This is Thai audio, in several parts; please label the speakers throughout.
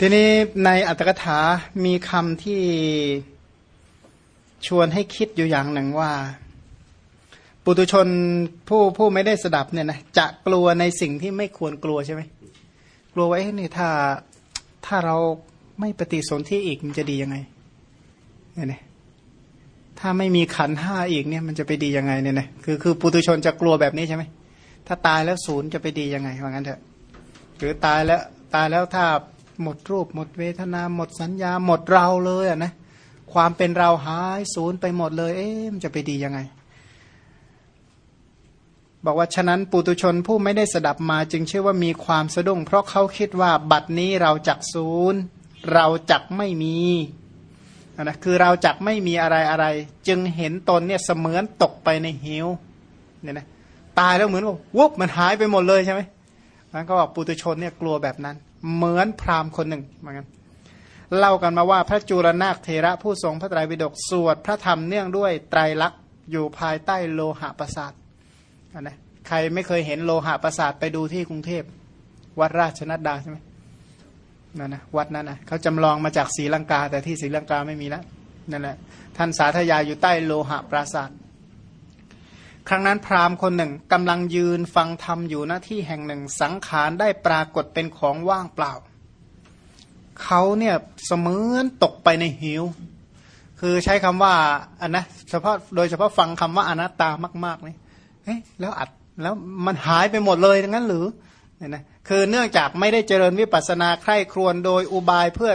Speaker 1: ทีนี้ในอัตถกถามีคำที่ชวนให้คิดอยู่อย่างหนึ่งว่า ปุตุชนผู้ผู้ไม่ได้สดับเนี่ยนะจะกลัวในสิ่งที่ไม่ควรกลัวใช่ไหมกลัวว่าเอ๊ะนี่ยถ้าถ้าเราไม่ปฏิสนธิอีกมันจะดียังไงเนี่ยถ้าไม่มีขันห้าอีกเนี่ยมันจะไปดียังไงเนี่ยนะคือคือปุตุชนจะกลัวแบบนี้ใช่ไหมถ้าตายแล้วศูนย์จะไปดียังไงว่างั้นเถอะหรือตายแล้วตายแล้วถ้า หมดรูป หมดเวทนา หมดสัญญา หมดเราเลยอะนะความเป็นเราหายศูนย์ไปหมดเลย เอ๊ะมันจะไปดียังไง บอกว่าฉะนั้นปุตุชนผู้ไม่ได้สดับมาจึงเชื่อว่ามีความสะดุ้ง เพราะเขาคิดว่าบัดนี้เราจักศูนย์เราจักไม่มีนะคือเราจักไม่มีอะไรอะไร จึงเห็นตนเนี่ยเสมือนตกไปในหิวเนี่ยนะตายแล้วเหมือนว่าวุบมันหายไปหมดเลยใช่ไหมมันก็บอกปุตุชนเนี่ยกลัวแบบนั้น เหมือนพราหมณ์คนหนึ่งเหมือนกันเล่ากันมาว่าพระจุลนาคเทระผู้ทรงพระไตรปิฎกสวดพระธรรมเนื่องด้วยไตรลักษณ์อยู่ภายใต้โลหะประสาทนะใครไม่เคยเห็นโลหะประสาทไปดูที่กรุงเทพ วัดราชนัดดาใช่ไหมนั่นนะวัดนั้นนะเขาจำลองมาจากศรีลังกา แต่ที่ศรีลังกาไม่มีแล้วนั่นแหละท่านสาธยายอยู่ใต้โลหะปราสาท ครั้งนั้นพราหมณ์คนหนึ่งกำลังยืนฟังธรรมอยู่หน้าที่แห่งหนึ่ง สังขารได้ปรากฏเป็นของว่างเปล่า เขาเนี่ยเสมือนตกไปในหิว คือใช้คำว่าอันนะเฉพาะโดยเฉพาะฟังคำว่าอนัตตามากๆเลยเฮ้ยแล้วอัดแล้วมันหายไปหมดเลยงั้นหรือเนี่ยนะคือเนื่องจากไม่ได้เจริญวิปัสสนาใคร่ครวญโดยอุบายเพื่อ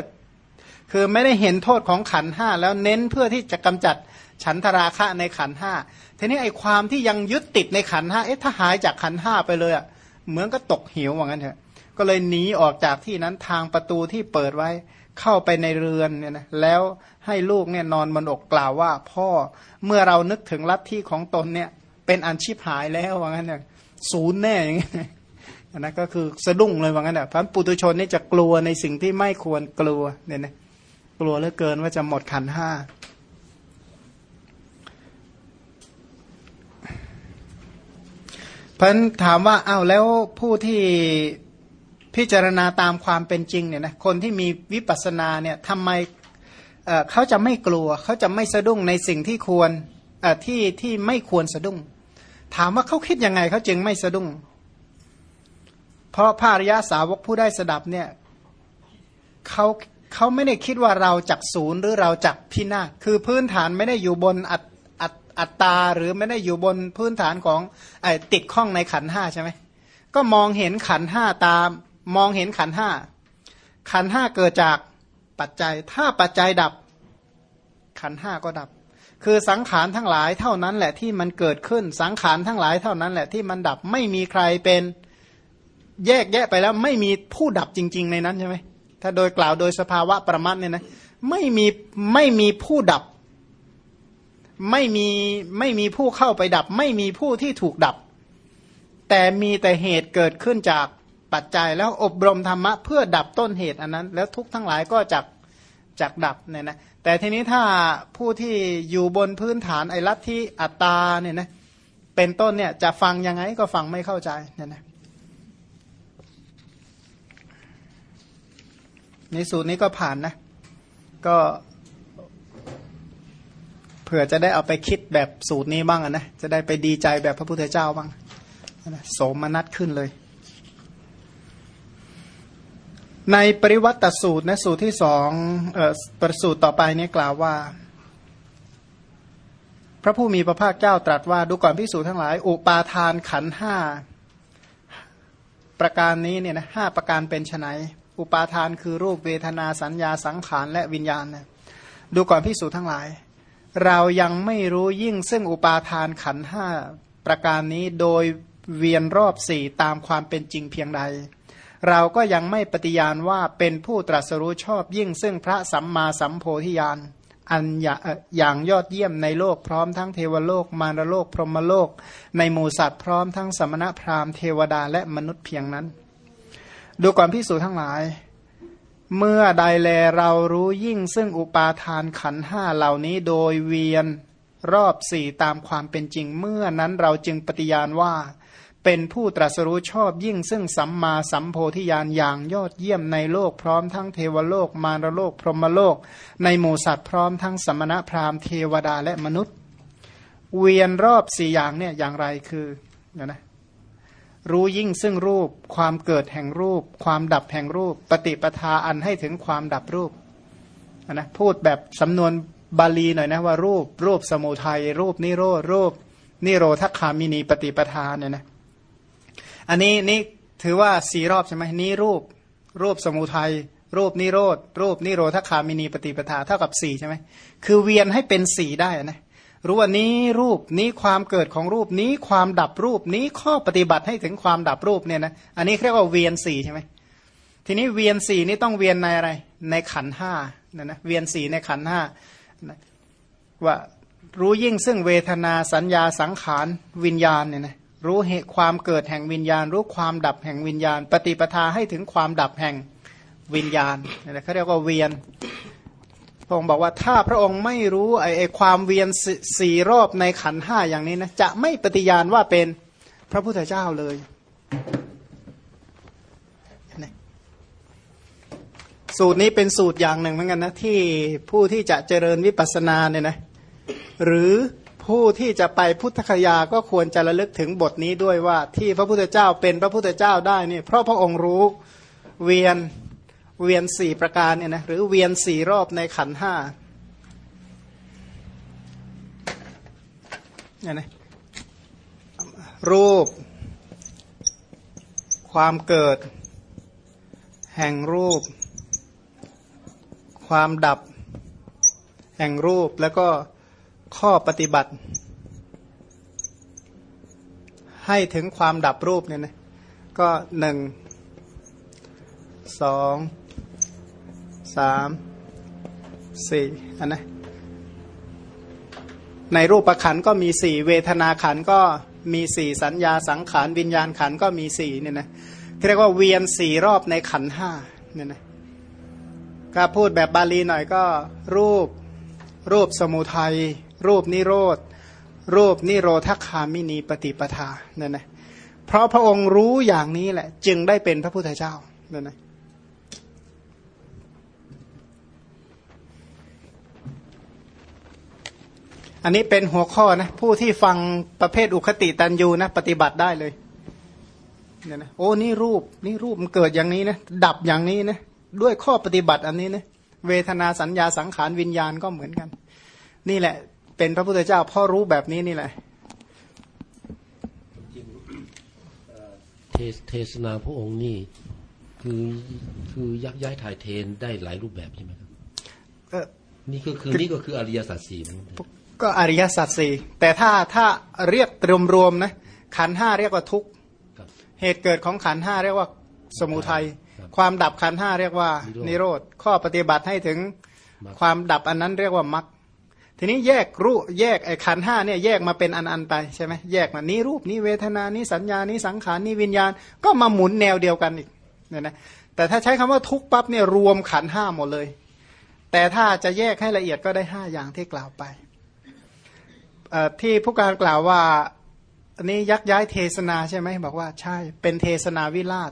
Speaker 1: คือไม่ได้เห็นโทษของขันห้าแล้วเน้นเพื่อที่จะกำจัด ฉันทราคะในขันห้าทีนี้ไอ้ความที่ยังยึดติดในขันห้าเอ๊ะถ้าหายจากขันห้าไปเลยอะเหมือนก็ตกหิวว่างั้นเถอะก็เลยหนีออกจากที่นั้นทางประตูที่เปิดไว้เข้าไปในเรือนเนี่ยนะแล้วให้ลูกเนี่ยนอนบนอกกล่าวว่าพ่อเมื่อเรานึกถึงลัทธิของตนเนี่ยเป็นอันชีพหายแล้วว่างั้นเนี่ยศูนย์แน่อย่างเงี้ยนะก็คือสะดุ้งเลยว่างั้นอะพระปุตุชนนี่จะกลัวในสิ่งที่ไม่ควรกลัวเนี่ยนะกลัวเหลือเกินว่าจะหมดขันห้า พันถามว่าอ้าวแล้วผู้ที่พิจารณาตามความเป็นจริงเนี่ยนะคนที่มีวิปัสสนาเนี่ยทำไมเเขาจะไม่กลัว เขาจะไม่สะดุ้งในสิ่งที่ควรที่ที่ไม่ควรสะดุ้ง ถามว่าเขาคิดยังไงเขาจึงไม่สะดุ้ง เพราะพระริยาสาวกผู้ได้สดับเนี่ยเขาเขาไม่ได้คิดว่าเราจักศูนย์หรือเราจักพินาศคือพื้นฐานไม่ได้อยู่บนอัต อัตตาหรือไม่ได้อยู่บนพื้นฐานของอติดข้องในขันห้าใช่ไหมก็มองเห็นขันห้าตามมองเห็นขันห้าขันห้าเกิดจากปัจจัย ถ้าปัจจัยดับขันห้าก็ดับ คือสังขารทั้งหลายเท่านั้นแหละที่มันเกิดขึ้นสังขารทั้งหลายเท่านั้นแหละที่มันดับไม่มีใครเป็นแยกแยะไปแล้วไม่มีผู้ดับจริง ๆ ในนั้นใช่ไหมถ้าโดยกล่าวโดยสภาวะประมัดเนี่ยนะไม่มีไม่มีผู้ดับ ไม่มีไม่มีผู้เข้าไปดับ ไม่มีผู้ที่ถูกดับ แต่มีแต่เหตุเกิดขึ้นจากปัจจัยแล้วอบรมธรรมะเพื่อดับต้นเหตุอันนั้น แล้วทุกทั้งหลายก็จักจักดับเนี่ยนะแต่ทีนี้ถ้าผู้ที่อยู่บนพื้นฐานไอ้ลัทธิอัตตาเนี่ยนะเป็นต้นเนี่ยจะฟังยังไงก็ฟังไม่เข้าใจเนี่ยนะในสูตรนี้ก็ผ่านนะ ก็ เผื่อจะได้เอาไปคิดแบบสูตรนี้บ้างนะจะได้ไปดีใจแบบพระพุทธเจ้าบ้างนะโสมนัสขึ้นเลย ในปริวัตตสูตรนะสูตรที่สองเอ่อประสูตรต่อไปนี่ยกล่าวว่า พระผู้มีพระภาคเจ้าตรัสว่าดูก่อนพิสูจทั้งหลาย อุปาทานขันห้าประการนี้เนี่ยนะห้าประการเป็นไนอุปาทานคือรูปเวทนาสัญญาสังขารและวิญญาณนะดูก่อนพิสูจทั้งหลาย เรายังไม่รู้ยิ่งซึ่งอุปาทานขันห้าประการนี้โดยเวียนรอบสี่ตามความเป็นจริงเพียงใด เราก็ยังไม่ปฏิญาณว่าเป็นผู้ตรัสรู้ชอบยิ่งซึ่งพระสัมมาสัมโพธิญาณอันอย่างยอดเยี่ยมในโลกพร้อมทั้งเทวโลกมารโลกพรหมโลก ในหมู่สัตว์พร้อมทั้งสมณพราหมณ์เทวดาและมนุษย์เพียงนั้น ดูก่อนพิสูจทั้งหลาย เมื่อใดแลเรารู้ยิ่งซึ่งอุปาทานขันห้าเหล่านี้โดยเวียนรอบสี่ตามความเป็นจริง เมื่อนั้นเราจึงปฏิญาณว่า เป็นผู้ตรัสรู้ชอบยิ่งซึ่งสัมมาสัมโพธิญาณอย่างยอดเยี่ยมในโลกพร้อมทั้งเทวโลกมารโลกพรหมโลก ในหมู่สัตว์พร้อมทั้งสมณพราหมณ์เทวดาและมนุษย์ เวียนรอบสี่อย่างเนี่ยอย่างไรคือนะนะ รู้ยิ่งซึ่งรูป ความเกิดแห่งรูป ความดับแห่งรูป ปฏิปทาอันให้ถึงความดับรูปนะพูดแบบสำนวนบาลีหน่อยนะว่ารูป รูปสมุทัยรูปนิโรธรูป นิโรธคามินีปฏิปทาเนี่ยนะอันนี้นี่ถือว่าสี่รอบใช่ไหมนี้รูป รูปสมุทัยรูปนิโรธรูปนิโรธคามินีปฏิปทาเท่ากับสี่ใช่ไหมคือเวียนให้เป็นสี่ได้นะ รู้ว่านี้รูปนี้ความเกิดของรูปนี้ความดับรูปนี้ข้อปฏิบัติให้ถึงความดับรูปเนี่ยนะอันนี้เรียกว่าเวียนสี่ใช่ไหมทีนี้เวียนสี่นี่ต้องเวียนในอะไร ในขันห้านะนะเวียนสี่ในขันห้าว่ารู้ยิ่งซึ่งเวทนาสัญญาสังขารวิญญาณเนี่ยนะรู้เหตุความเกิดแห่งวิญญาณ รู้ความดับแห่งวิญญาณ ปฏิปทาให้ถึงความดับแห่งวิญญาณเนี่ยนะเขาเรียกว่าเวียน พระองค์บอกว่าถ้าพระองค์ไม่รู้ไอ้ไอความเวียนสี่รอบในขันห้าอย่างนี้นะจะไม่ปฏิญาณว่าเป็นพระพุทธเจ้าเลย สูตรนี้เป็นสูตรอย่างหนึ่งเหมือนกันนะที่ผู้ที่จะเจริญวิปัสสนาเนี่ยนะหรือผู้ที่จะไปพุทธคยาก็ควรจะระลึกถึงบทนี้ด้วยว่าที่พระพุทธเจ้าเป็นพระพุทธเจ้าได้นี่เพราะพระองค์รู้เวียน เวียนสี่ประการเนี่ยนะหรือเวียนสี่รอบในขันห้าเนี่ยนะรูป ความเกิด แห่งรูป ความดับ แห่งรูปแล้วก็ข้อปฏิบัติ ให้ถึงความดับรูปเนี่ยนะก็หนึ่งสอง สามสี่อันนะในรูปขันก็มีสี่เวทนาขันก็มีสี่สัญญาสังขารวิญญาณขันก็มีสี่เนี่ยนะเรียกว่าเวียนสี่รอบในขันห้าเนี่ยนะก็พูดแบบบาลีหน่อยก็รูปรูปสมุทัย รูปนิโรธ รูปนิโรธคามินีปฏิปทาเนี่ยนะเพราะพระองค์รู้อย่างนี้แหละ จึงได้เป็นพระพุทธเจ้าเนี่ยนะ อันนี้เป็นหัวข้อนะ ผู้ที่ฟังประเภทอุคติตันยูนะ ปฏิบัติได้เลยเนี่ยนะโอ้นี่รูปนี่รูปมันเกิดอย่างนี้นะดับอย่างนี้นะด้วยข้อปฏิบัติอันนี้นะเวทนาสัญญาสังขารวิญญาณก็เหมือนกัน นี่แหละ เป็นพระพุทธเจ้าพ่อรู้แบบนี้นี่แหละ
Speaker 2: เทศนาพระองค์นี่คือคือยักย้ายถ่ายเทนได้หลายรูปแบบใช่ไหมครับนี่ก็คือนี่ก็คืออริยสัจสี่นะ
Speaker 1: ก็อริยสัจสี่แต่ถ้าถ้าเรียกรวมๆนะขันห้าเรียกว่าทุกเหตุเกิดของขันห้าเรียกว่าสมุทัยความดับขันห้าเรียกว่านิโรธข้อปฏิบัติให้ถึงความดับอันนั้นเรียกว่ามรรคทีนี้แยกรูแยกไอ้ขันห้าเนี่ยแยกมาเป็นอันๆไปใช่ไหมแยกมานี้รูปนี้เวทนานี้สัญญานี้สังขารนี้วิญญาณ ก็มาหมุนแนวเดียวกันอีกเนี่ยนะแต่ถ้าใช้คำว่าทุกปั๊บเนี่ยรวมขันห้าหมดเลย แต่ถ้าจะแยกให้ละเอียดก็ได้ห้าอย่างที่กล่าวไป ที่ผู้การกล่าวว่า อันนี้ยักย้ายเทศนาใช่ไหมบอกว่าใช่เป็นเทศนาวิราช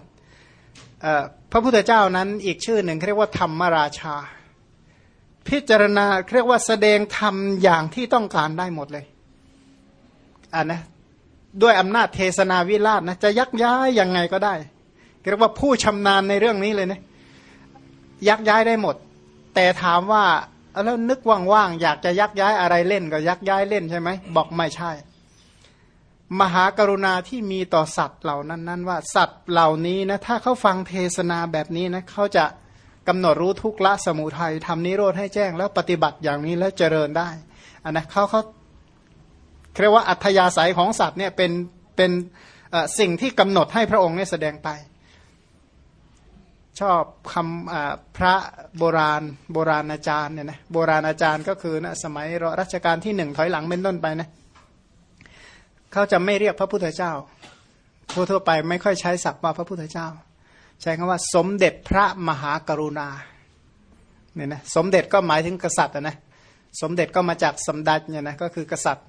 Speaker 1: พระพุทธเจ้านั้นอีกชื่อหนึ่งเรียกว่าธรรมราชา พิจารณาเรียกว่าแสดงธรรมอย่างที่ต้องการได้หมดเลยอ่านะด้วยอำนาจเทศนาวิราชนะจะยักย้ายยังไงก็ได้เรียกว่าผู้ชำนาญในเรื่องนี้เลยนะยักย้ายได้หมด แต่ถามว่า แล้วนึกว่างๆอยากจะยักย้ายอะไรเล่นก็ยักย้ายเล่นใช่ไหมบอกไม่ใช่ มหากรุณาที่มีต่อสัตว์เหล่านั้นนั้นว่าสัตว์เหล่านี้นะถ้าเขาฟังเทศนาแบบนี้นะเขาจะกำหนดรู้ทุกละสมุทัยทำนิโรธให้แจ้งแล้วปฏิบัติอย่างนี้แล้วเจริญได้อันนะเขาเขาเรียกว่าอัธยาศัยของสัตว์เนี่ยเป็นเป็นสิ่งที่กำหนดให้พระองค์เนี่ยแสดงไป ชอบคำพระโบราณโบราณอาจารย์เนี่ยนะโบราณอาจารย์ก็คือนะสมัยรัชกาลที่หนึ่งถอยหลังเป็นต้นไปนะเขาจะไม่เรียกพระพุทธเจ้าทั่วไปไม่ค่อยใช้ศัพท์ว่าพระพุทธเจ้า ใช้คำว่า สมเด็จพระมหากรุณาเนี่ยนะสมเด็จก็หมายถึงกษัตริย์นะสมเด็จก็มาจากสมดัตเนี่ยนะก็คือกษัตริย์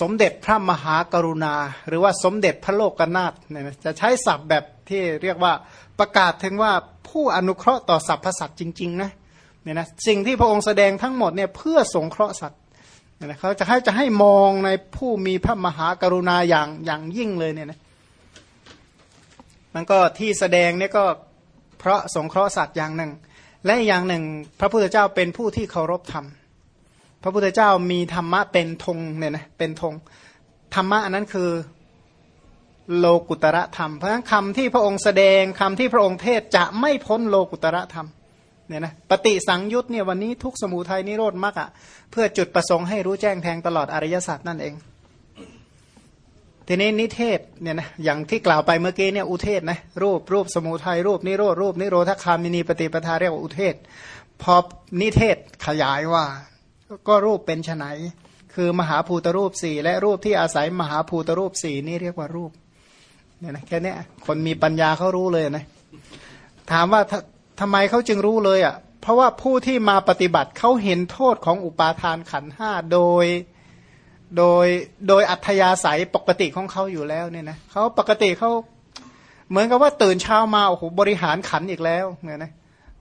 Speaker 1: สมเด็จพระมหากรุณา หรือว่าสมเด็จพระโลกนาถเนี่ยจะใช้ศัพท์แบบที่เรียกว่าประกาศถึงว่าผู้อนุเคราะห์ต่อสรรพสัตว์จริงๆนะเนี่ยนะสิ่งที่พระองค์แสดงทั้งหมดเนี่ยเพื่อสงเคราะห์สัตว์เนี่ยนะเขาจะให้จะให้มองในผู้มีพระมหากรุณาอย่างอย่างยิ่งเลยเนี่ยนะมันก็ที่แสดงเนี่ยก็เพราะสงเคราะห์สัตว์อย่างหนึ่ง และอย่างหนึ่ง พระพุทธเจ้าเป็นผู้ที่เคารพธรรม พระพุทธเจ้ามีธรรมะเป็นธงเนี่ยนะเป็นธงธรรมะอันนั้นคือโลกุตระธรรม เพราะฉะนั้นคำที่พระองค์แสดงคำที่พระองค์เทศจะไม่พ้นโลกุตระธรรมเนี่ยนะปฏิสังยุตเนี่ยวันนี้ทุกสมุทัยนิโรธมรรคอะเพื่อจุดประสงค์ให้รู้แจ้งแทงตลอดอริยสัจนั่นเอง ทีนี้นิเทศเนี่ยนะอย่างที่กล่าวไปเมื่อกี้เนี่ยอุเทศนะรูปรูปสมุทัยรูปนิโรธรูปนิโรธคามินีปฏิปทาเรียกว่าอุเทศ พอนิเทศขยายว่า ก็รูปเป็นไนคือมหาภูตรูปสี่และรูปที่อาศัยมหาภูตรูปสี่นี่เรียกว่ารูปเนี่ยนะแค่นี้คนมีปัญญาเขารู้เลยนะถามว่าทำไมเขาจึงรู้เลยอะเพราะว่าผู้ที่มาปฏิบัติเขาเห็นโทษของอุปาทานขันห้าโดยโดยโดยอัธยาศัยปกติของเขาอยู่แล้วเนี่ยนะเขาปกติเขาเหมือนกับว่าตื่นเช้ามาโอ้โหบริหารขันอีกแล้วเนี่ยนะ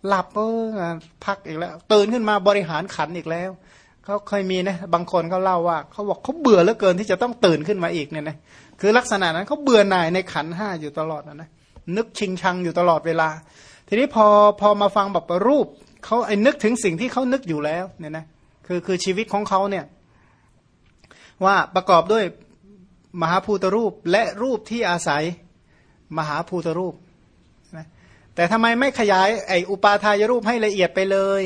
Speaker 1: หลับเออพักอีกแล้ว ตื่นขึ้นมาบริหารขันอีกแล้ว เขาเคยมีนะบางคนเขาเล่าว่าเขาบอกเขาเบื่อเหลือเกินที่จะต้องตื่นขึ้นมาอีกเนี่ยนะคือลักษณะนั้นเขาเบื่อหน่ายในขันห้าอยู่ตลอดนะนะนึกชิงชังอยู่ตลอดเวลา ทีนี้พอพอมาฟังแบบรูปเขาไอ้นึกถึงสิ่งที่เขานึกอยู่แล้วเนี่ยนะคือคือชีวิตของเขาเนี่ยว่าประกอบด้วยมหาภูตรูปและรูปที่อาศัยมหาภูตรูปนะแต่ทำไมไม่ขยายไอ้อุปาทายรูปให้ละเอียดไปเลย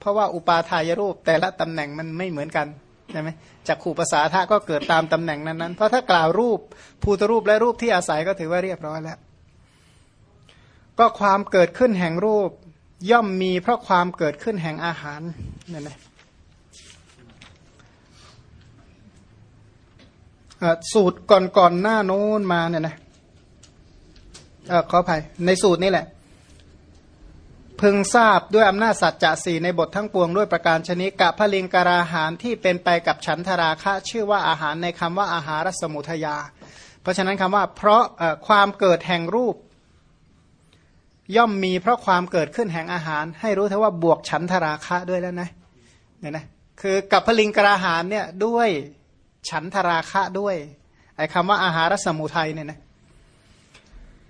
Speaker 1: เพราะว่าอุปาทายรูปแต่ละตำแหน่งมันไม่เหมือนกันใช่ไหมจากขู่ภาษาท่าก็เกิดตามตำแหน่งนั้นๆเพราะถ้ากล่าวรูปภูตรูปและรูปที่อาศัยก็ถือว่าเรียบร้อยแล้ว ก็ความเกิดขึ้นแห่งรูป ย่อมมีเพราะความเกิดขึ้นแห่งอาหารนั่นะสูตรก่อนๆหน้าโน้นมาเนี่ยนะขออภัยในสูตรนี่แหละ พึงทราบด้วยอำนาจสัจจะสี่ในบททั้งปวงด้วยประการชนิดกะพลิงการาหารที่เป็นไปกับฉันทราคะ ชื่อว่าอาหารในคำว่าอาหารสมุทยา เพราะฉะนั้นคำว่าเพราะความเกิดแห่งรูป ย่อมมีเพราะความเกิดขึ้นแห่งอาหาร ให้รู้เท่าว่าบวกฉันทราคะด้วยแล้วนะเนี่ยนะคือกับพลิงกราหารเนี่ยด้วยฉันทราคะด้วยไอ้คำว่าอาหารสมุทัยเนี่ยนะ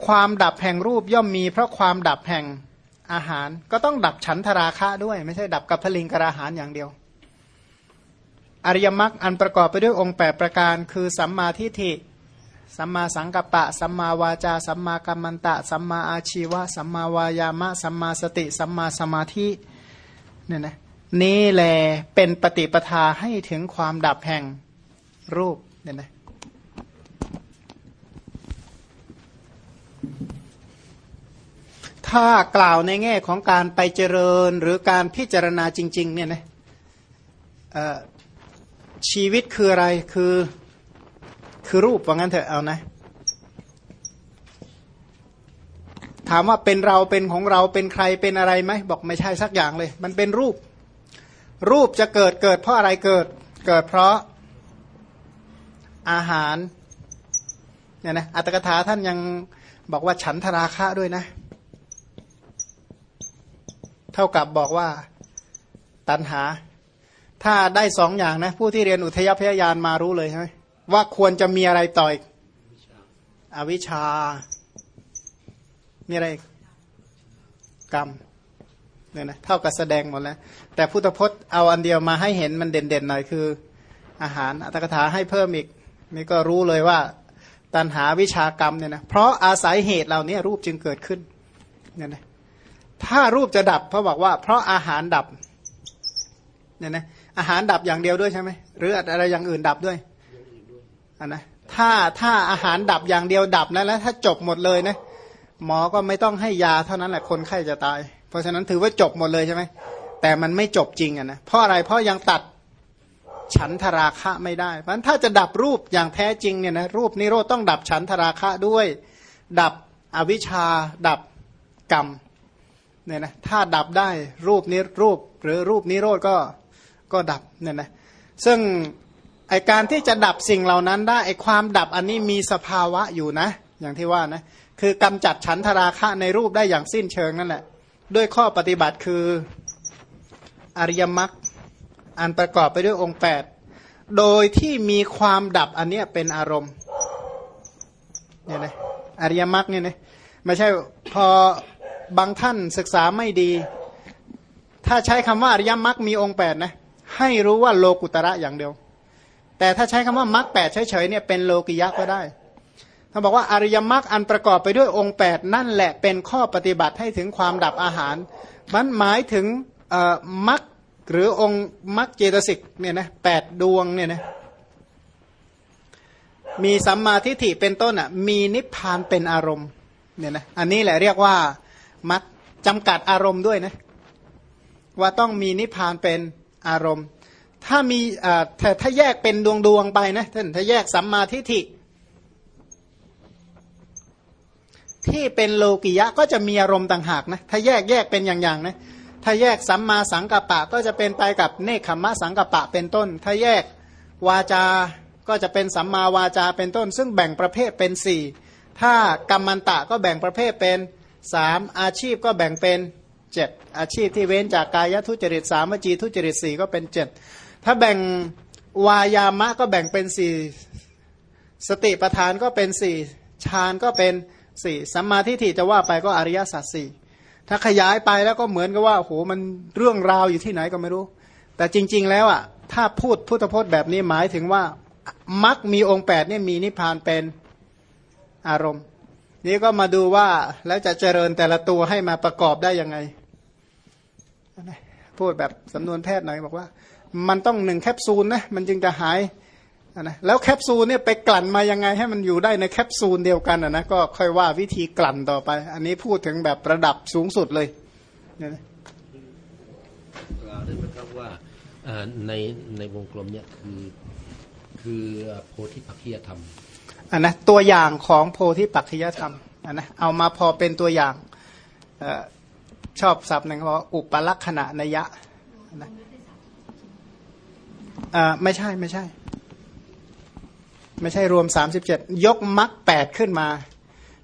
Speaker 1: ความดับแห่งรูปย่อมมีเพราะความดับแห่ง อาหารก็ต้องดับฉันทราคะด้วย ไม่ใช่ดับกับพลิงกราหารอย่างเดียว อริยมรรคอันประกอบไปด้วยองค์8ประการ คือสัมมาทิฏฐิสัมมาสังกัปปะ สัมมาวาจา สัมมากัมมันตะ สัมมาอาชีวะ สัมมาวายามะ สัมมาสติ สัมมาสมาธิเนี่ยนะนี่แหละเป็นปฏิปทาให้ถึงความดับแห่งรูปเนี่ยนะ ถ้ากล่าวในแง่ของการไปเจริญหรือการพิจารณาจริงๆเนี่ยนะชีวิตคืออะไรคือคือรูปว่างั้นเถอะเอานะ ถามว่าเป็นเราเป็นของเราเป็นใครเป็นอะไรไหมบอกไม่ใช่สักอย่างเลย มันเป็นรูป รูปจะเกิดเกิด เพราะอะไรเกิด เกิดเพราะอาหารเนี่ยนะอัตกถาท่านยังบอกว่าฉันทราคะด้วยนะ เท่ากับบอกว่าตันหา ถ้าได้สองอย่างนะ ผู้ที่เรียนอุทยพยายานมารู้เลยใช่ไหมว่าควรจะมีอะไรต่อยอวิชชา มีอะไรกรรมเนี่ยนะเท่ากับแสดงหมดแล้ว แต่พุทธพจน์เอาอันเดียวมาให้เห็นมันเด่นๆหน่อยคือ อาหารอัตถกถาให้เพิ่มอีก นี่ก็รู้เลยว่า ตันหาวิชากรรมเนี่ยนะเพราะอาศัยเหตุเหล่านี้รูปจึงเกิดขึ้นเนี่ยนะ ถ้ารูปจะดับเพราะบอกว่า เพราะอาหารดับเนี่ยนะอาหารดับอย่างเดียวด้วยใช่ไหมหรืออะไรอย่างอื่นดับด้วยอันนะถ้าถ้าอาหารดับอย่างเดียวดับนะแล้วถ้าจบหมดเลยนะหมอก็ไม่ต้องให้ยาเท่านั้นแหละคนไข้จะตาย เพราะฉะนั้นถือว่าจบหมดเลยใช่ไหมแต่มันไม่จบจริงอะนะเพราะอะไรเพราะยังตัดฉันทราคะไม่ได้ เพราะฉะนั้นถ้าจะดับรูปอย่างแท้จริงเนี่ยนะรูปนิโรธต้องดับฉันทราคะด้วย ดับอวิชชาดับกรรม เนี่ยนะถ้าดับได้รูปนี้รูปหรือรูปนิโรธก็ก็ดับเนี่ยนะซึ่งไอการที่จะดับสิ่งเหล่านั้นได้ไอความดับอันนี้มีสภาวะอยู่นะ อย่างที่ว่านะคือกำจัดฉันทราคะในรูปได้อย่างสิ้นเชิงนั่นแหละ ด้วยข้อปฏิบัติคืออริยมรรคอันประกอบไปด้วยองค์ 8 โดยที่มีความดับอันนี้เป็นอารมณ์เนี่ยนะอริยมรรคเนี่ยนะไม่ใช่พอ บางท่านศึกษาไม่ดี ถ้าใช้คำว่าอริยมรรคมีองค์8นะให้รู้ว่าโลกุตระอย่างเดียว แต่ถ้าใช้คำว่ามรรคแปดเฉยๆเนี่ยเป็นโลกิยะก็ได้ถ้าบอกว่าอริยมรรคอันประกอบไปด้วยองค์ 8 นั่นแหละเป็นข้อปฏิบัติให้ถึงความดับอาหาร มันหมายถึงมรรคหรือองค์มรรคเจตสิกเนี่ยนะแปดดวงเนี่ยนะมีสัมมาทิฏฐิเป็นต้นอะมีนิพพานเป็นอารมณ์เนี่ยนะอันนี้แหละเรียกว่า มรรคจำกัดอารมณ์ด้วยนะ ว่าต้องมีนิพพานเป็นอารมณ์ ถ้ามีแต่ถ้าแยกเป็นดวงดวงไปนะท่านถ้าแยกสัมมาทิฏฐิที่เป็นโลกิยะก็จะมีอารมณ์ต่างหากนะถ้าแยกแยกเป็นอย่างๆนะถ้าแยกสัมมาสังกัปปะก็จะเป็นไปกับเนคขมะสังกัปปะเป็นต้น ถ้าแยกวาจาก็จะเป็นสัมมาวาจาเป็นต้น ซึ่งแบ่งประเภทเป็นสี่ถ้ากรรมันตะก็แบ่งประเภทเป็น สามอาชีพก็แบ่งเป็นเจ็ดอาชีพที่เว้นจากกายทุจริตสามวจีทุจริตสี่ก็เป็นเจ็ดถ้าแบ่งวายามะก็แบ่งเป็นสี่สติปทานก็เป็นสี่ฌานก็เป็นสี่สัมมาทิฏฐิจะว่าไปก็อริยสัจสี่ถ้าขยายไปแล้วก็เหมือนกับว่าโหมันเรื่องราวอยู่ที่ไหนก็ไม่รู้ แต่จริง ๆ แล้วอะถ้าพูดพุทธพจน์แบบนี้หมายถึงว่ามักมีองค์แปดเนี่ยมีนิพพานเป็นอารมณ์ นี่ก็มาดูว่าแล้วจะเจริญแต่ละตัวให้มาประกอบได้ยังไง พูดแบบสำนวนแพทย์หน่อยบอกว่า มันต้องหนึ่งแคปซูลนะมันจึงจะหายนะแล้วแคปซูลเนี่ยไปกลั่นมายังไง ให้มันอยู่ได้ในแคปซูลเดียวกันนะก็ค่อยว่าวิธีกลั่นต่อไป อันนี้พูดถึงแบบระดับสูงสุดเลย
Speaker 2: กล่าวได้ไหมครับว่าในในวงกลมเนี่ยคือคือโพธิปัจจยธรรม
Speaker 1: อันนะตัวอย่างของโพธิปัจจยธรรมอันนะเอามาพอเป็นตัวอย่างชอบศัพท์หนึ่งเขาบอกอุปลักษณะนยะนะไม่ใช่ไม่ใช่ ไม่ใช่รวม37ยกมรรคแปดขึ้นมา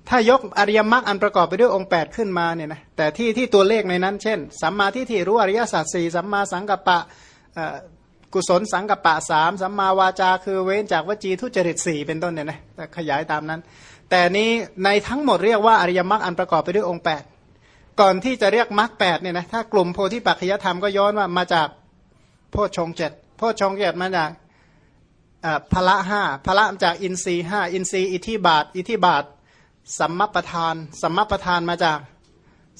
Speaker 1: ถ้ายกอริยมรรคอันประกอบไปด้วยองค์8ขึ้นมาเนี่ยนะแต่ที่ที่ตัวเลขในนั้น เช่นสัมมาทิฏฐิรู้อริยสัจสี่สัมมาสังกัปปะ กุศลสังกัปปะสามสัมมาวาจา คือเว้นจากวจีทุจริตสี่เป็นต้นเนี่ยนะขยายตามนั้น แต่นี้ในทั้งหมดเรียกว่าอริยมรรคอันประกอบไปด้วยองค์ 8 ก่อนที่จะเรียกมรรคแปดเนี่ยนะถ้ากลุ่มโพธิปัจจยธรรมก็ย้อนว่ามาจากโพชฌงเจ็ดโพชฌงเจ็ดมาจากพละห้าพละจากอินทรีห้าอินทรีอิทธิบาท อิทธิบาทสัมมประธาน สัมมประธานมาจาก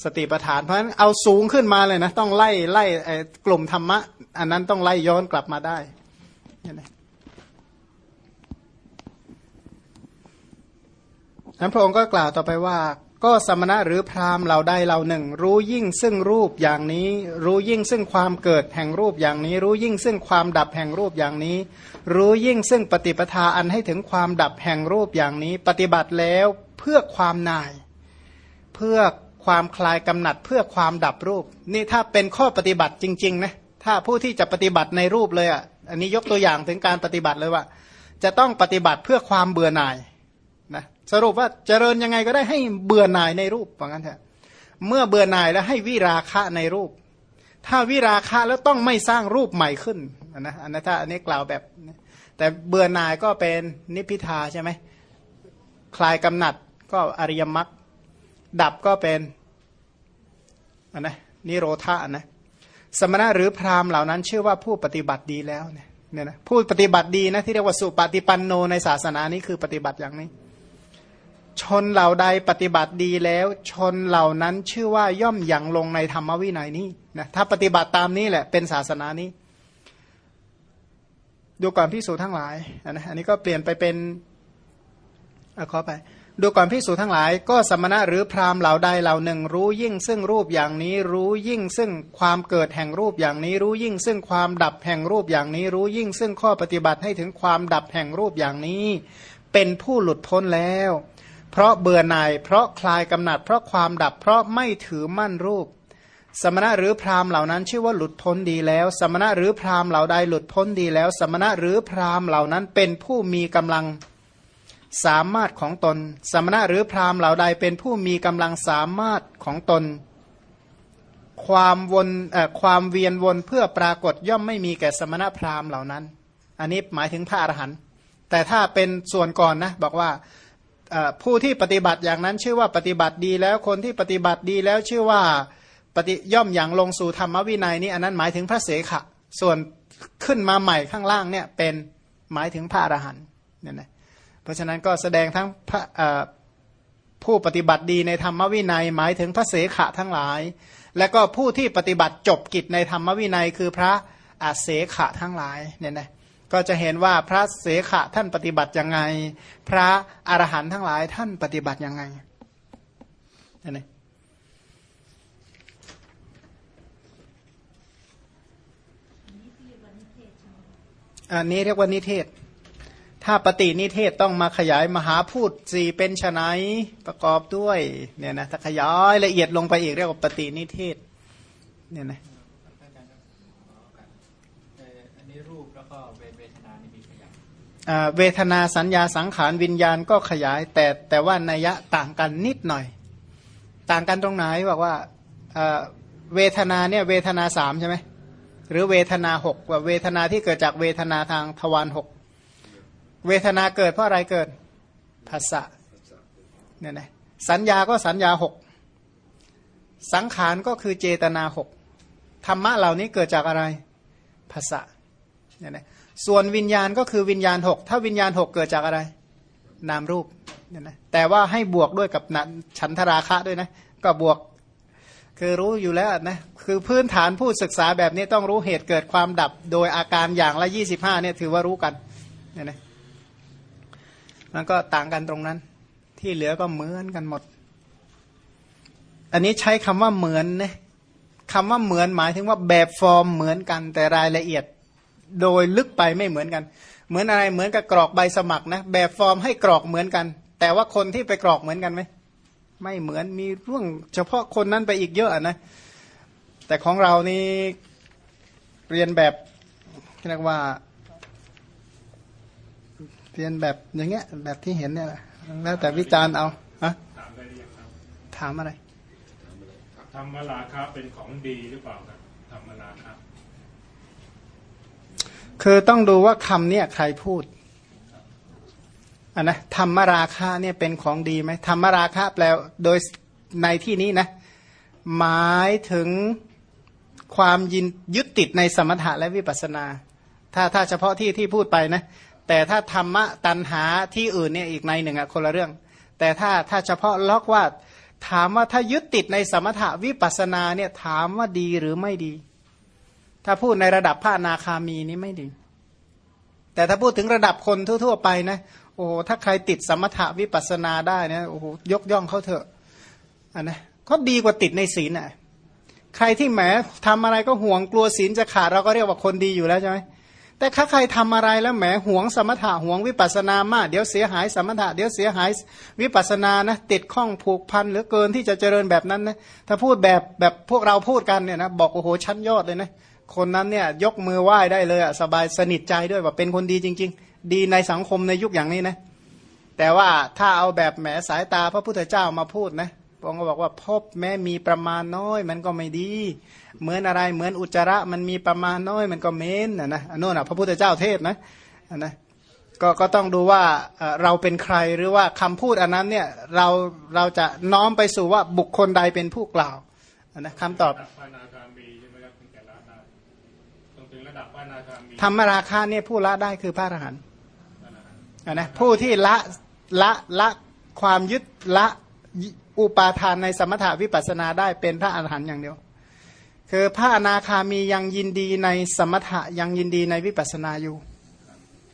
Speaker 1: สติประธาน เพราะฉะนั้นเอาสูงขึ้นมาเลยนะ ต้องไล่ไล่กลุ่มธรรมะ อันนั้นต้องไล่ย้อนกลับมาได้นั้นพระองค์ก็กล่าวต่อไปว่า ก็สมณะหรือพราหมณ์เราได้เราหนึ่ง รู้ยิ่งซึ่งรูปอย่างนี้ รู้ยิ่งซึ่งความเกิดแห่งรูปอย่างนี้ รู้ยิ่งซึ่งความดับแห่งรูปอย่างนี้ รู้ยิ่งซึ่งปฏิปทาอันให้ถึงความดับแห่งรูปอย่างนี้ ปฏิบัติแล้วเพื่อความนาย เพื่อ ความคลายกำหนัดเพื่อความดับรูป นี่ถ้าเป็นข้อปฏิบัติจริงๆนะถ้าผู้ที่จะปฏิบัติในรูปเลยอะอันนี้ยกตัวอย่างถึงการปฏิบัติเลยว่า จะต้องปฏิบัติเพื่อความเบื่อหน่ายนะสรุปว่าเจริญยังไงก็ได้ให้เบื่อหน่ายในรูปว่างั้นเถอะเมื่อเบื่อหน่ายแล้วให้วิราคะในรูป ถ้าวิราคะแล้วต้องไม่สร้างรูปใหม่ขึ้นนะอันนั้นถ้าอันนี้กล่าวแบบ แต่เบื่อหน่ายก็เป็นนิพิทาใช่ไหมคลายกำหนัดก็อริยมรรค ดับก็เป็นอันนะนิโรธานะสมณะหรือพราหมณ์เหล่านั้น ชื่อว่าผู้ปฏิบัติดีแล้วเนี่ยนะผู้ปฏิบัติดีนะที่เรียกว่าสุปฏิปันโนในศาสนานี้คือปฏิบัติอย่างนี้ ชนเหล่าใดปฏิบัติดีแล้ว ชนเหล่านั้นชื่อว่าย่อมอย่างลงในธรรมวินัยนี้นะถ้าปฏิบัติตามนี้แหละเป็นศาสนานี้ ดูก่อนพิสูจทั้งหลายอันนี้ก็เปลี่ยนไปเป็นอขอไป ดูก่อนพิสูจทั้งหลาย ก็สมณะหรือพราหมณ์เหล่าใดเหล่าหนึ่ง รู้ยิ่งซึ่งรูปอย่างนี้ รู้ยิ่งซึ่งความเกิดแห่งรูปอย่างนี้ รู้ยิ่งซึ่งความดับแห่งรูปอย่างนี้ รู้ยิ่งซึ่งข้อปฏิบัติให้ถึงความดับแห่งรูปอย่างนี้ เป็นผู้หลุดพ้นแล้ว เพราะเบื่อหน่าย เพราะคลายกำหนัด เพราะความดับ เพราะไม่ถือมั่นรูป สมณะหรือพราหมณ์เหล่านั้นชื่อว่าหลุดพ้นดีแล้ว สมณะหรือพราหมณ์เหล่าใดหลุดพ้นดีแล้ว สมณะหรือพราหมณ์เหล่านั้นเป็นผู้มีกำลัง สามารถของตน สมณะหรือพราหมณ์เหล่าใดเป็นผู้มีกำลังสามารถของตน ความวนความเวียนวนเพื่อปรากฏย่อมไม่มีแก่สมณะพราหมณ์เหล่านั้น อันนี้หมายถึงพระอรหันต์แต่ถ้าเป็นส่วนก่อนนะบอกว่าผู้ที่ปฏิบัติอย่างนั้นชื่อว่าปฏิบัติดีแล้วคนที่ปฏิบัติดีแล้วชื่อว่าปฏิย่อมอย่างลงสู่ธรรมวินัยนี่อันนั้นหมายถึงพระเสขะ ส่วนขึ้นมาใหม่ข้างล่างเนี่ยเป็นหมายถึงพระอรหันต์เนี่ยนะ ราะฉะนั้นก็แสดงทั้งพระผู้ปฏิบัติดีในธรรมวินัย หมายถึงพระเสขะทั้งหลาย และก็ผู้ที่ปฏิบัติจบกิจในธรรมวินัย คือพระอาเสขะทั้งหลายเนี่ยนะก็จะเห็นว่าพระเสขะท่านปฏิบัติยังไง พระอรหันต์ทั้งหลายท่านปฏิบัติยังไงเนี่ยนะอันนี้เรียกว่านิเทศ ถ้าปฏินิเทศต้องมาขยายมหาพูดสี่เป็นชนยประกอบด้วยเนี่ยนะถ้าขยายละเอียดลงไปอีกเรียกว่าปฏินิเทศเนี่ยนะเวทนาสัญญาสังขารวิญญาณก็ขยายแต่แต่ว่านัยยะต่างกันนิดหน่อย ต่างกันตรงไหนบอกว่าเวทนาเนี่ยเวทนาสามใช่ไหมหรือเวทนาหกว่าเวทนาที่เกิดจากเวทนาทางทวารหก เวทนาเกิดเพราะอะไรเกิดภาษะเนี่ยนะสัญญาก็สัญญาหกสังขารก็คือเจตนาหกธรรมะเหล่านี้เกิดจากอะไรภาษะเนี่ยนะส่วนวิญญาณก็คือวิญญาณหกถ้าวิญญาณหกเกิดจากอะไร นามรูปเนี่ยนะแต่ว่าให้บวกด้วยกับฉันทราคะด้วยนะก็บวกคือรู้อยู่แล้วนะคือพื้นฐานผู้ศึกษาแบบนี้ต้องรู้เหตุเกิดความดับ โดยอาการอย่างละยี่สิบห้าเนี่ยถือว่ารู้กันเนี่ยนะ มันก็ต่างกันตรงนั้น ที่เหลือก็เหมือนกันหมด อันนี้ใช้คำว่าเหมือนนะคำว่าเหมือนหมายถึงว่าแบบฟอร์มเหมือนกันแต่รายละเอียด โดยลึกไปไม่เหมือนกัน เหมือนอะไรเหมือนกับกรอกใบสมัครนะแบบฟอร์มให้กรอกเหมือนกัน แต่ว่าคนที่ไปกรอกเหมือนกันไหมไม่เหมือนมีเรื่องเฉพาะคนนั้นไปอีกเยอะนะแต่ของเรานี่เรียนแบบเรียกว่า เรียนแบบอย่างเงี้ย แบบที่เห็นเนี่ยแล้วแต่วิจารณ์เอาฮะถามอะไรถามอะไร
Speaker 3: ธรรมราคาเป็นของดีหรือเปล่าครับธรรมราคา
Speaker 1: คือต้องดูว่าคำเนี่ยใครพูดอันนะธรรมราคะเนี่ยเป็นของดีไหมธรรมราคะแปลโดยในที่นี้นะ หมายถึงความยินยึดติดในสมถะและวิปัสนา ถ้าถ้าเฉพาะที่ที่พูดไปนะ แต่ถ้าธรรมะตันหาที่อื่นเนี่ยอีกในหนึ่งอะคนละเรื่อง แต่ถ้าถ้าเฉพาะล็อกว่า ถามว่าถ้ายึดติดในสมถะวิปัสนาเนี่ยถามว่าดีหรือไม่ดี ถ้าพูดในระดับพระนาคามีนี่ไม่ดี แต่ถ้าพูดถึงระดับคนทั่ว ๆ ไปนะโอ้ถ้าใครติดสมถะวิปัสนาได้นะโอ้โหยกย่องเขาเถอะอันนะก็ดีกว่าติดในศีลอะใครที่แหมทำอะไรก็ห่วงกลัวศีลจะขาดเราก็เรียกว่าคนดีอยู่แล้วใช่ไหม แต่ถ้าใครทำอะไรแล้วแหมห่วงสมถะห่วงวิปัสนามาก เดี๋ยวเสียหายสมถะเดี๋ยวเสียหายวิปัสนานะติดข้องผูกพันเหลือเกินที่จะเจริญแบบนั้นนะถ้าพูดแบบแบบพวกเราพูดกันเนี่ยนะบอกโอ้โหชั้นยอดเลยนะคนนั้นเนี่ยยกมือไหว้ได้เลยอะสบายสนิทใจด้วยว่าเป็นคนดีจริง ๆ ดีในสังคมในยุคอย่างนี้นะแต่ว่าถ้าเอาแบบแหมสายตาพระพุทธเจ้ามาพูดนะ พระองค์ก็บอกว่าพบแม้มีประมาณน้อย มันก็ไม่ดี เหมือนอะไรเหมือนอุจจาระมันมีประมาณน้อยมันก็เม้นนะนะอันนู้นอะพระพุทธเจ้าเทศนะนะก็ก็ต้องดูว่าเราเป็นใครหรือว่าคำพูดอันนั้นเนี่ยเราเราจะน้อมไปสู่ว่าบุคคลใดเป็นผู้กล่าวนะคำตอบธรรมราคาเนี่ยผู้ละได้คือพระอรหันต์นะผู้ที่ละละละความยึดละ อุปาทานในสมถาวิปัสนาได้เป็นพระอรหันต์อย่างเดียว คือพระอนาคามียังยินดีในสมถะยังยินดีในวิปัสนาอยู่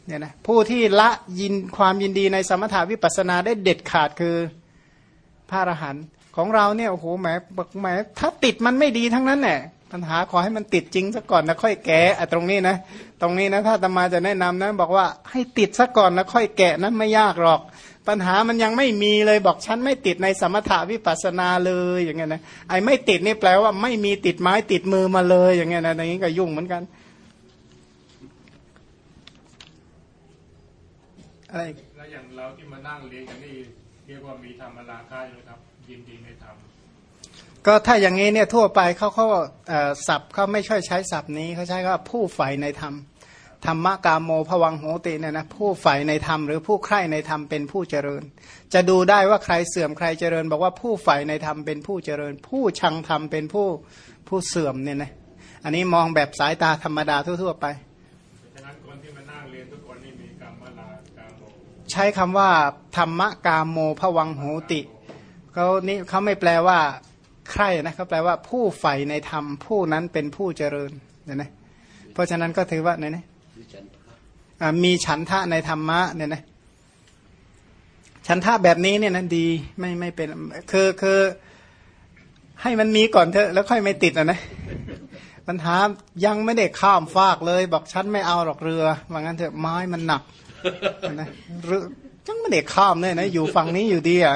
Speaker 1: เนี่ยนะผู้ที่ละยินความยินดีในสมถาวิปัสนาได้เด็ดขาดคือพระอรหันต์ของเราเนี่ยโอ้โหแหมแหมถ้าติดมันไม่ดีทั้งนั้นแหละปัญหาขอให้มันติดจริงซะก่อนแล้วค่อยแกะตรงนี้นะตรงนี้นะถ้าตมาจะแนะนำนะบอกว่าให้ติดซะก่อนแล้วค่อยแกะนะไม่ยากหรอก ปัญหามันยังไม่มีเลยบอกฉันไม่ติดในสมถาวิปัสสนาเลยอย่างเงี้ยนะไอ้ไม่ติดนี่แปลว่าไม่มีติดไม้ติดมือมาเลยอย่างเงี้ยนะอย่างนี้ก็ยุ่งเหมือนกันอะไรอีก
Speaker 3: แล้วอย่างเราที่มานั่งเรียนกันนี่เรียกว่ามีธรรมราคาอยู่ครับ ยินดีในธรรม
Speaker 1: ก็ถ้าอย่างนี้เนี่ยทั่วไปเขาเขาเอ่อศัพท์เขาไม่ช่อยใช้ศัพท์นี้เขาใช้ว่าผู้ใฝ่ในธรรม ธรรมกามโมภวังโหติเนี่ยนะผู้ใฝ่ในธรรมหรือผู้ใคร่ในธรรมเป็นผู้เจริญ จะดูได้ว่าใครเสื่อมใครเจริญ บอกว่าผู้ใฝ่ในธรรมเป็นผู้เจริญ ผู้ชังธรรมเป็นผู้ผู้เสื่อมเนี่ยนะอันนี้มองแบบสายตาธรรมดาทั่ว ๆ ไป
Speaker 3: ฉะนั้นคนที่มานั่งเรียนทุกคนนี่มีกรรมลากามโม
Speaker 1: ใช้คำว่าธรรมกามโมภวังโหติเขานี่เขาไม่แปลว่าใคร่นะเขาแปลว่าผู้ใฝ่ในธรรมผู้นั้นเป็นผู้เจริญเนี่ยนะเพราะฉะนั้นก็ถือว่าเนี่ยนะ มีฉันทะในธรรมะเนี่ยนะฉันทะแบบนี้เนี่ยนะดีไม่ไม่เป็นคือคือให้มันมีก่อนเถอะแล้วค่อยไม่ติดอะนะปัญหายังไม่ได้ข้ามฟากเลย บอกฉันไม่เอาหรอกเรือว่างั้นเถอะไม้มันหนักนะเรือยังไม่ได้ข้ามเลยนะอยู่ฝั่งนี้อยู่ดีอะ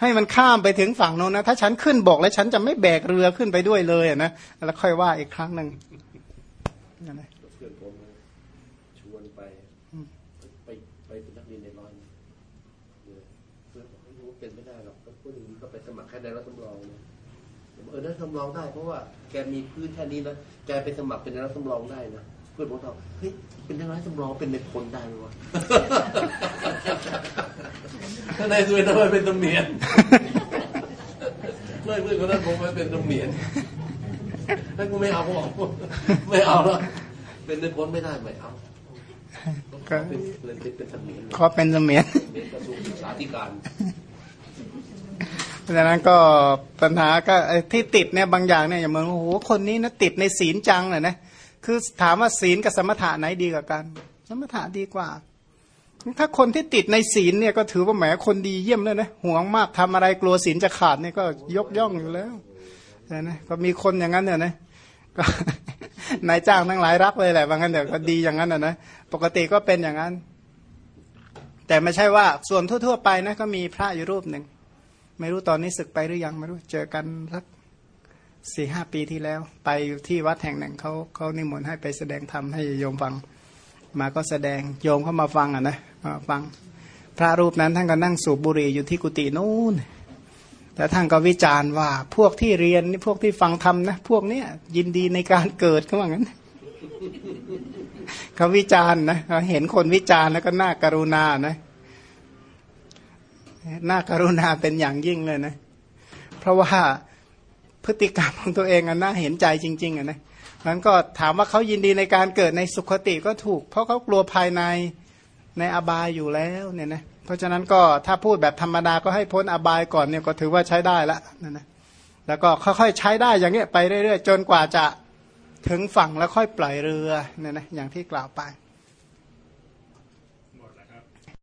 Speaker 1: ให้มันข้ามไปถึงฝั่งโน้นนะถ้าฉันขึ้นบกแล้วฉันจะไม่แบกเรือขึ้นไปด้วยเลยอะนะแล้วค่อยว่าอีกครั้งหนึ่ง
Speaker 2: ครแค่ในรัฐสำรองนะผมบอกเออได้สำรองได้ เพราะว่าแกมีพื้นแค่นี้นะแกไปสมัครเป็นในรัฐสำรองได้นะเพื่อนผมตอบเฮ้ยเป็นในรัฐสำรองเป็นในพลได้ไหมวะถ้าในสุวรรณทำไมเป็นตำเนียนไม่เพื่อนคนนั้นผมไม่เป็นตำเนียนถ้ากูไม่เอาผมบอกไม่เอาแล้วเป็นในพลไม่ได้ไม่เอา
Speaker 1: ก็
Speaker 2: เป็นเลยเป็นตำเนียน
Speaker 1: ขอเป็นเสมียน
Speaker 2: เรียนกระทรวงศึกษาธิการ
Speaker 1: เพราะฉะนั้นก็ปัญหาก็ที่ติดเนี่ยบางอย่างเนี่ยอย่างเหมือนโอ้โหคนนี้นะติดในศีลจังเลยนะคือถามว่าศีลกับสมถะไหนดีกว่ากัน สมถะดีกว่า ถ้าคนที่ติดในศีลเนี่ยก็ถือว่าแหมคนดีเยี่ยมเลยนะห่วงมากทำอะไรกลัวศีลจะขาดเนี่ยก็ยกย่องอยู่แล้วนะก็มีคนอย่างนั้นเนี่ยนะก็นายจ้างทั้งหลายรักเลยแหละบางงั้นเดี๋ยวก็ดีอย่างนั้นนะนะปกติก็เป็นอย่างนั้น แต่ไม่ใช่ว่าส่วนทั่ว ๆ ไปนะก็มีพระอยู่รูปหนึ่ง ไม่รู้ตอนนี้ศึกไปหรือยังไม่รู้เจอกันสักสี่ห้าปีที่แล้ว ไปอยู่ที่วัดแห่งหนึ่งเขาเขานิมนต์ให้ไปแสดงธรรมให้โยมฟัง มาก็แสดงโยมเข้ามาฟังอะนะมาฟัง พระรูปนั้นท่านก็นั่งสูบบุหรี่อยู่ที่กุฏินู้นแต่ท่านก็วิจารณ์ว่าพวกที่เรียนนี่พวกที่ฟังธรรมนะพวกเนี้ยยินดีในการเกิดเขาว่างั้นเขาวิจารณ์นะเขาเห็นคนวิจารณ์แล้วก็น่าการุณานะ น่าการุณาเป็นอย่างยิ่งเลยนะ เพราะว่าพฤติกรรมของตัวเองอะน่าเห็นใจจริง ๆอะนะนั้นก็ถามว่าเขายินดีในการเกิดในสุขติก็ถูก เพราะเขากลัวภายในในอบายอยู่แล้วเนี่ยนะเพราะฉะนั้นก็ถ้าพูดแบบธรรมดาก็ให้พ้นอบายก่อนเนี่ยก็ถือว่าใช้ได้ละนั่นนะแล้วก็ค่อยๆใช้ได้อย่างเงี้ยไปเรื่อยๆจนกว่าจะถึงฝั่งแล้วค่อยปล่อยเรือเนี่ยนะอย่างที่กล่าวไป